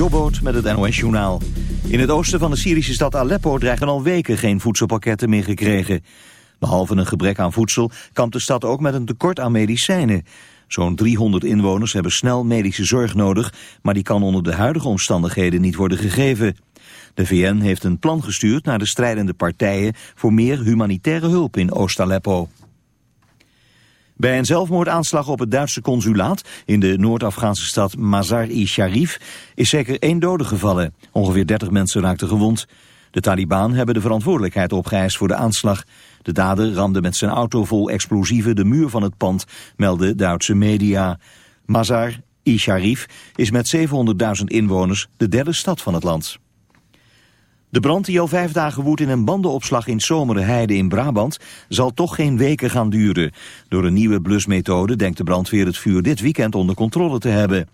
Jobboot met het NOS Journaal. In het oosten van de Syrische stad Aleppo dreigen al weken geen voedselpakketten meer gekregen. Behalve een gebrek aan voedsel kampt de stad ook met een tekort aan medicijnen. Zo'n 300 inwoners hebben snel medische zorg nodig, maar die kan onder de huidige omstandigheden niet worden gegeven. De VN heeft een plan gestuurd naar de strijdende partijen voor meer humanitaire hulp in Oost-Aleppo. Bij een zelfmoordaanslag op het Duitse consulaat in de Noord-Afghaanse stad Mazar-i-Sharif is zeker één dode gevallen. Ongeveer 30 mensen raakten gewond. De Taliban hebben de verantwoordelijkheid opgeëist voor de aanslag. De dader ramde met zijn auto vol explosieven de muur van het pand, melden Duitse media. Mazar-i-Sharif is met 700.000 inwoners de derde stad van het land. De brand die al vijf dagen woedt in een bandenopslag in Zomerheide in Brabant zal toch geen weken gaan duren. Door een nieuwe blusmethode denkt de brandweer het vuur dit weekend onder controle te hebben.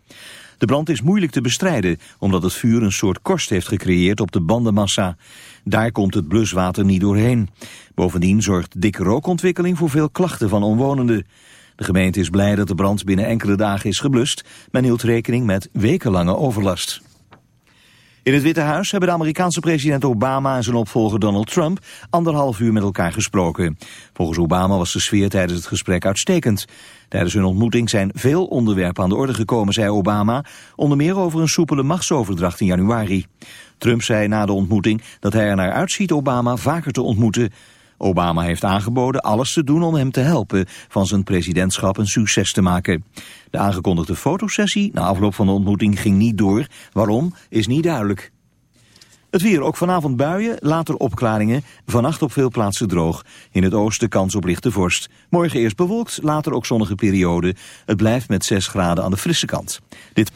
De brand is moeilijk te bestrijden omdat het vuur een soort korst heeft gecreëerd op de bandenmassa. Daar komt het bluswater niet doorheen. Bovendien zorgt dikke rookontwikkeling voor veel klachten van omwonenden. De gemeente is blij dat de brand binnen enkele dagen is geblust. Men hield rekening met wekenlange overlast. In het Witte Huis hebben de Amerikaanse president Obama en zijn opvolger Donald Trump anderhalf uur met elkaar gesproken. Volgens Obama was de sfeer tijdens het gesprek uitstekend. Tijdens hun ontmoeting zijn veel onderwerpen aan de orde gekomen, zei Obama, onder meer over een soepele machtsoverdracht in januari. Trump zei na de ontmoeting dat hij er naar uitziet Obama vaker te ontmoeten. Obama heeft aangeboden alles te doen om hem te helpen van zijn presidentschap een succes te maken. De aangekondigde fotosessie na afloop van de ontmoeting ging niet door. Waarom is niet duidelijk. Het weer, ook vanavond buien, later opklaringen, vannacht op veel plaatsen droog. In het oosten kans op lichte vorst. Morgen eerst bewolkt, later ook zonnige periode. Het blijft met 6 graden aan de frisse kant. Dit...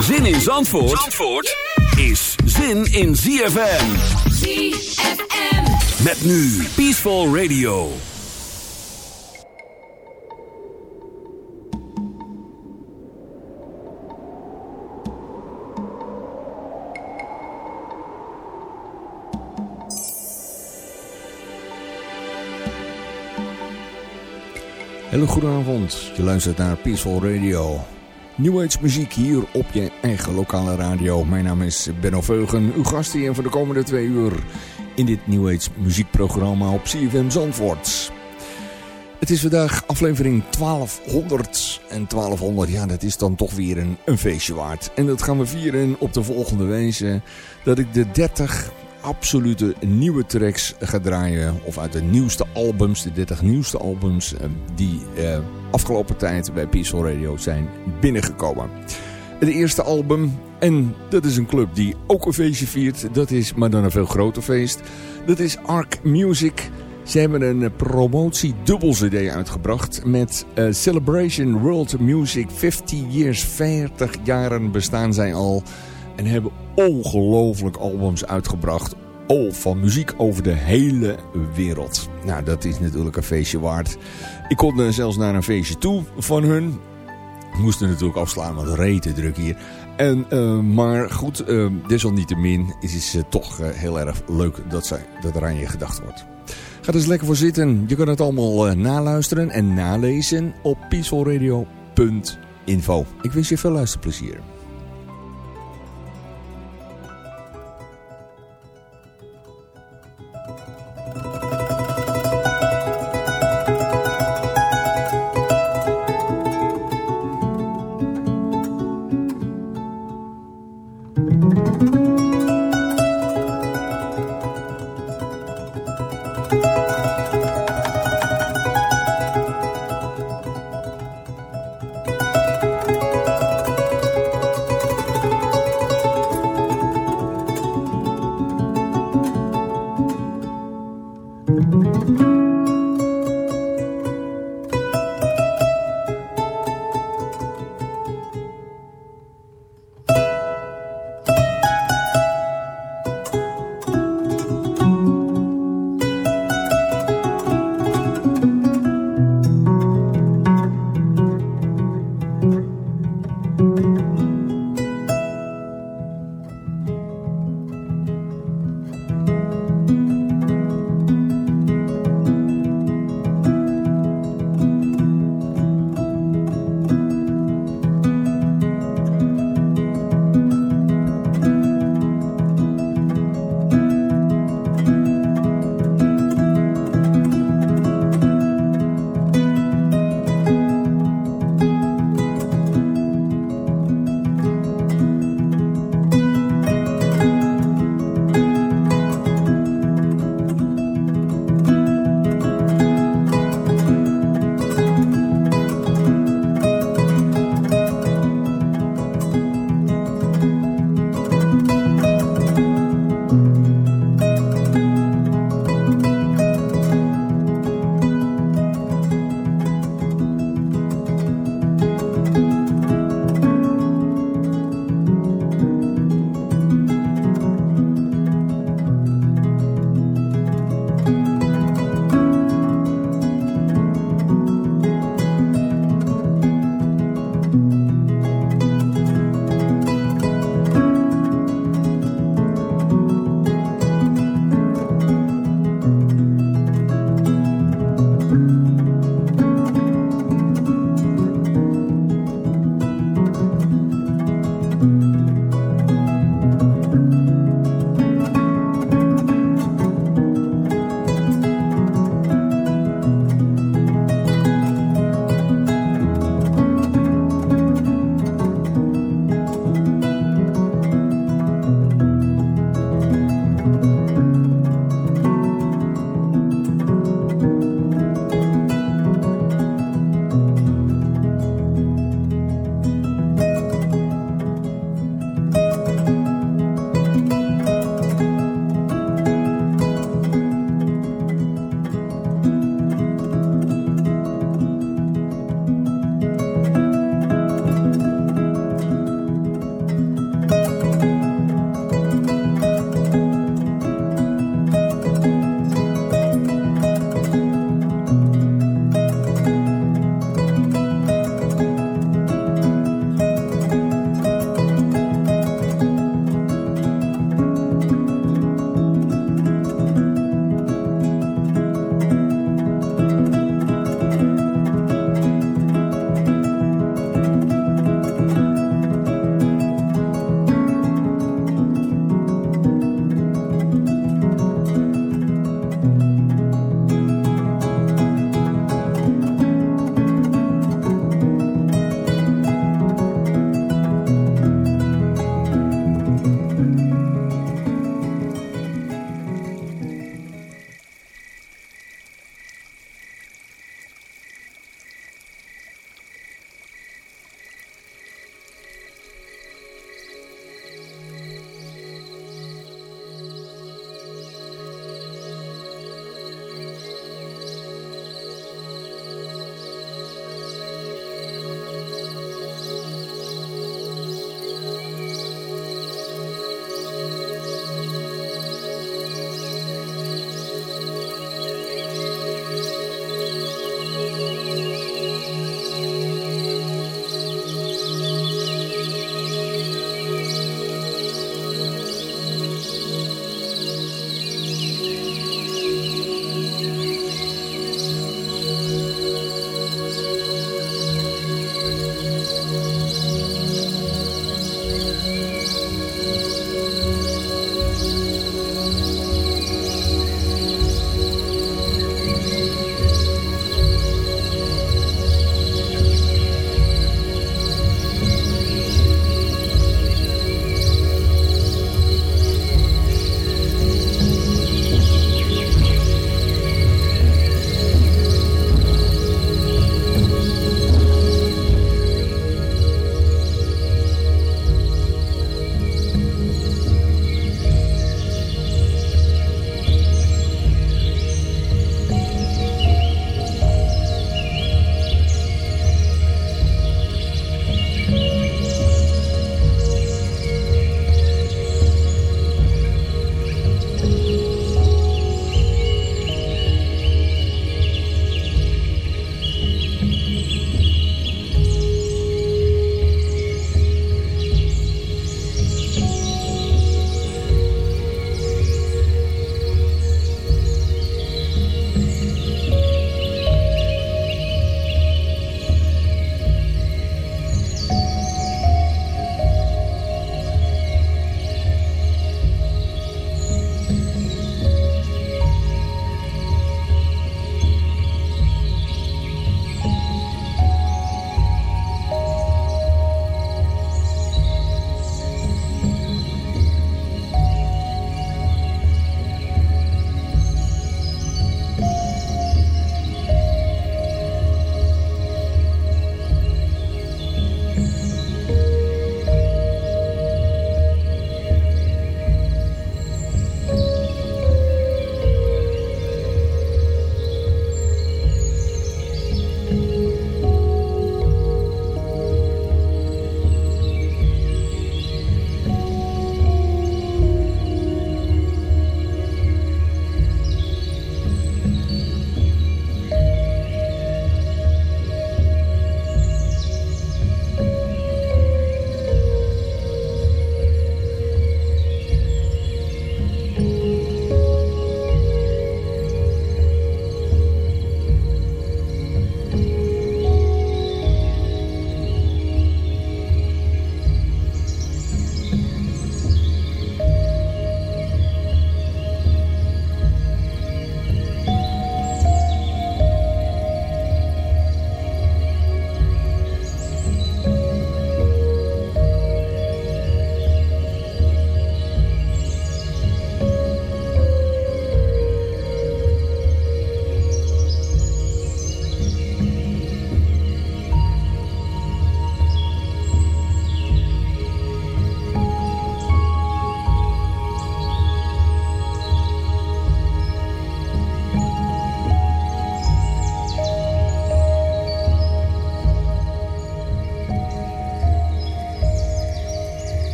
Zin in Zandvoort, Zandvoort is zin in ZFM. ZFM. Met nu Peaceful Radio. Hele goede avond. Je luistert naar Peaceful Radio. New Age muziek hier op je eigen lokale radio. Mijn naam is Benno Veugen, uw gast hier voor de komende twee uur in dit New Age muziekprogramma op CFM Zandvoort. Het is vandaag aflevering 1200 en 1200, ja dat is dan toch weer een, een feestje waard. En dat gaan we vieren op de volgende wijze dat ik de 30 absolute nieuwe tracks ga draaien. Of uit de nieuwste albums, de 30 nieuwste albums eh, die eh, afgelopen tijd bij Peaceful Radio zijn binnengekomen. Het eerste album, en dat is een club die ook een feestje viert. Dat is maar dan een veel groter feest. Dat is Arc Music. Ze hebben een promotie dubbel cd uitgebracht met uh, Celebration World Music 50 Years. 40 jaren bestaan zij al. En hebben ongelooflijk albums uitgebracht. Al van muziek over de hele wereld. Nou, dat is natuurlijk een feestje waard. Ik kon er zelfs naar een feestje toe van hun. Moesten natuurlijk afslaan, want rete druk hier. En, uh, maar goed, uh, desalniettemin is het toch uh, heel erg leuk dat, zij, dat er aan je gedacht wordt. Ga dus lekker voor zitten. Je kan het allemaal naluisteren en nalezen op peacefulradio.info. Ik wens je veel luisterplezier.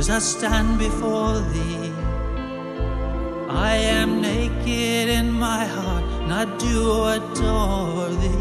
as I stand before thee? I am naked in my heart, and I do adore thee.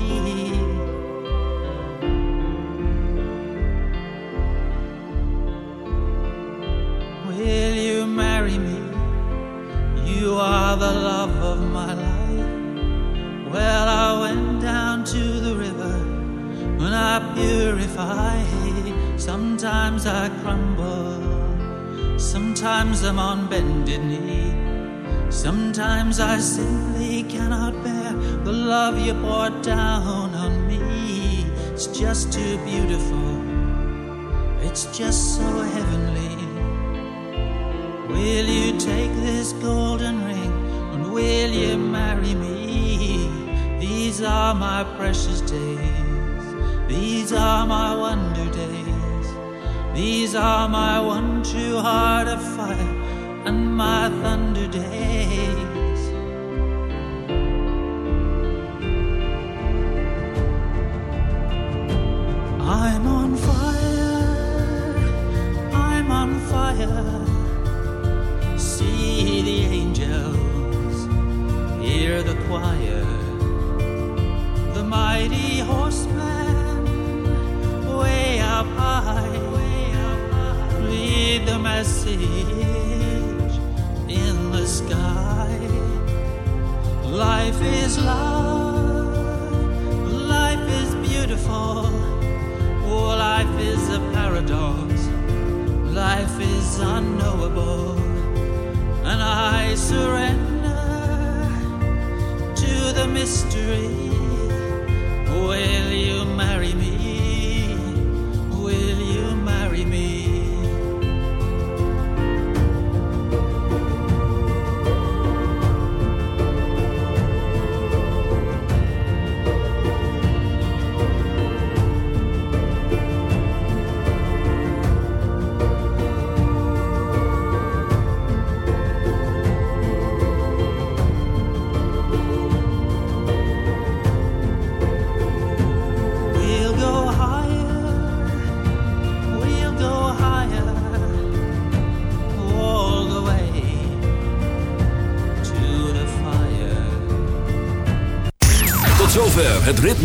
Sometimes I simply cannot bear the love you poured down on me. It's just too beautiful, it's just so heavenly. Will you take this golden ring and will you marry me? These are my precious days, these are my wonder days, these are my one true heart of fire and my thunder days. I'm on fire, I'm on fire. See the angels, hear the choir, the mighty horseman, way up high, way up high. read the message sky. Life is love, life is beautiful, oh, life is a paradox, life is unknowable, and I surrender to the mystery. Will you marry me?